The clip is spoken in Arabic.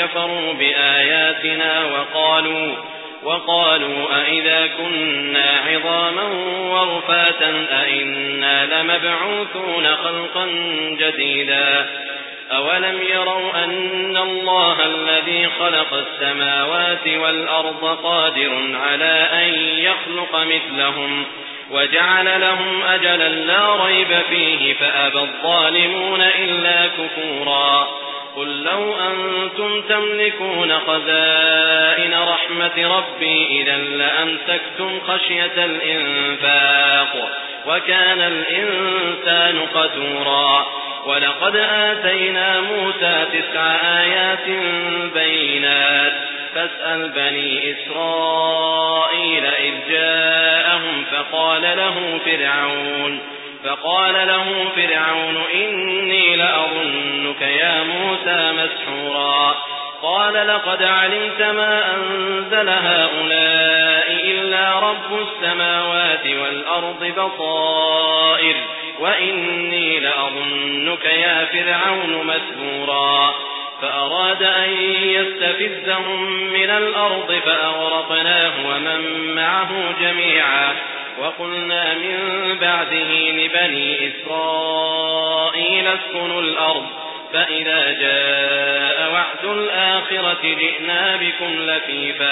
كفروا بآياتنا وقالوا وقالوا أئذا كنا عظاما ورفاتا أئنا لمبعوثون خلقا جديدا أولم يروا أن الله الذي خلق السماوات والأرض قادر على أن يخلق مثلهم وجعل لهم أجلا لا ريب فيه فأبى الظالمون إلا كفورا قل لو أنتم تملكون خزائن رحمة ربي إذا لأمسكتم خشية الإنفاق وكان الإنسان قتورا ولقد آتينا موسى تسع آيات بينات فاسأل بني إسرائيل إذ جاءهم فقال له فرعون فقال له فرعون قال لقد علمت ما أنزل هؤلاء إلا رب السماوات والأرض بصائر وإني لأظنك يا فرعون مسحورا فأراد أن يستفزهم من الأرض فأغرقناه ومن معه جميعا. وقلنا من بعده لبني إسرائيل اسكنوا الأرض فإذا جاء وعد الآخرة جئنا بكم لفيفا.